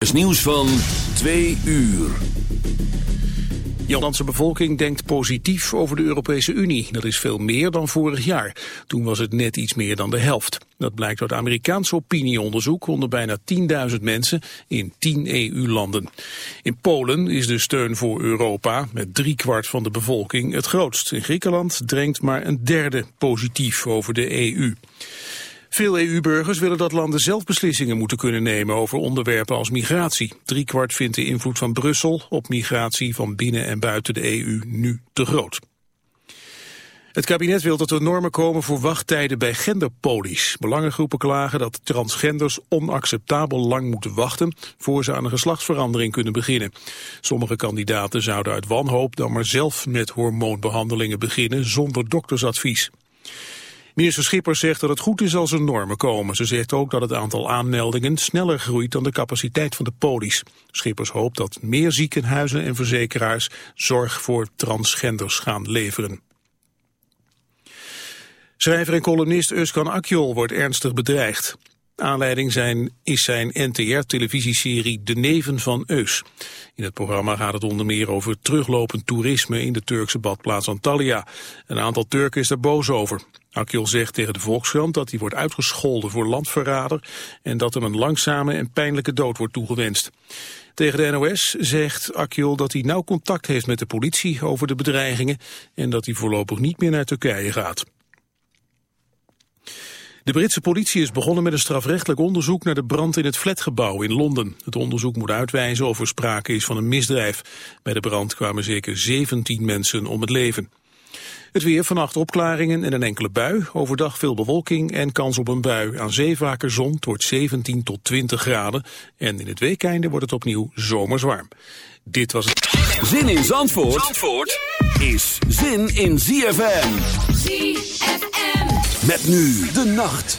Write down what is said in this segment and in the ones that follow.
Het nieuws van twee uur. De Nederlandse bevolking denkt positief over de Europese Unie. Dat is veel meer dan vorig jaar. Toen was het net iets meer dan de helft. Dat blijkt uit Amerikaans opinieonderzoek onder bijna 10.000 mensen in 10 EU-landen. In Polen is de steun voor Europa met driekwart van de bevolking het grootst. In Griekenland drenkt maar een derde positief over de EU. Veel EU-burgers willen dat landen zelf beslissingen moeten kunnen nemen over onderwerpen als migratie. Driekwart vindt de invloed van Brussel op migratie van binnen en buiten de EU nu te groot. Het kabinet wil dat er normen komen voor wachttijden bij genderpolies. Belangengroepen klagen dat transgenders onacceptabel lang moeten wachten... voor ze aan een geslachtsverandering kunnen beginnen. Sommige kandidaten zouden uit wanhoop dan maar zelf met hormoonbehandelingen beginnen... zonder doktersadvies. Minister Schippers zegt dat het goed is als er normen komen. Ze zegt ook dat het aantal aanmeldingen sneller groeit dan de capaciteit van de polies. Schippers hoopt dat meer ziekenhuizen en verzekeraars zorg voor transgenders gaan leveren. Schrijver en columnist Euskan Akjol wordt ernstig bedreigd. Aanleiding zijn, is zijn NTR-televisieserie De Neven van Eus. In het programma gaat het onder meer over teruglopend toerisme in de Turkse badplaats Antalya. Een aantal Turken is daar boos over. Akil zegt tegen de Volkskrant dat hij wordt uitgescholden voor landverrader en dat hem een langzame en pijnlijke dood wordt toegewenst. Tegen de NOS zegt Akil dat hij nauw contact heeft met de politie over de bedreigingen en dat hij voorlopig niet meer naar Turkije gaat. De Britse politie is begonnen met een strafrechtelijk onderzoek naar de brand in het flatgebouw in Londen. Het onderzoek moet uitwijzen of er sprake is van een misdrijf. Bij de brand kwamen zeker 17 mensen om het leven. Het weer vannacht opklaringen en een enkele bui. Overdag veel bewolking en kans op een bui. Aan zee vaker zon. Het wordt 17 tot 20 graden. En in het weekeinde wordt het opnieuw zomers warm. Dit was het. Zin in Zandvoort, Zandvoort is zin in ZFM. ZFM. Met nu de nacht.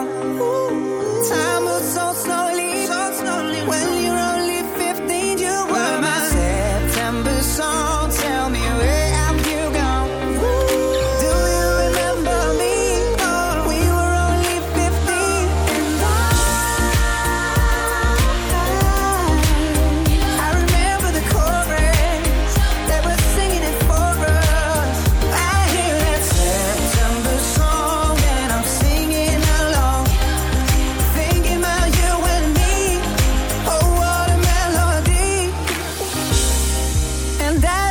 And as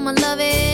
My love is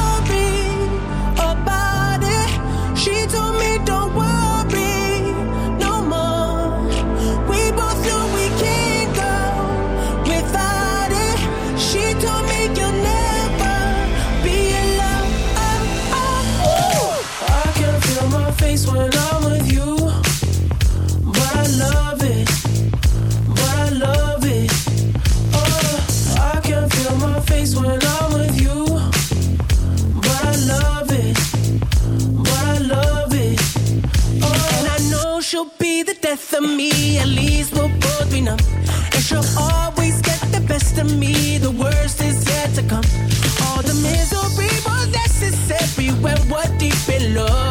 love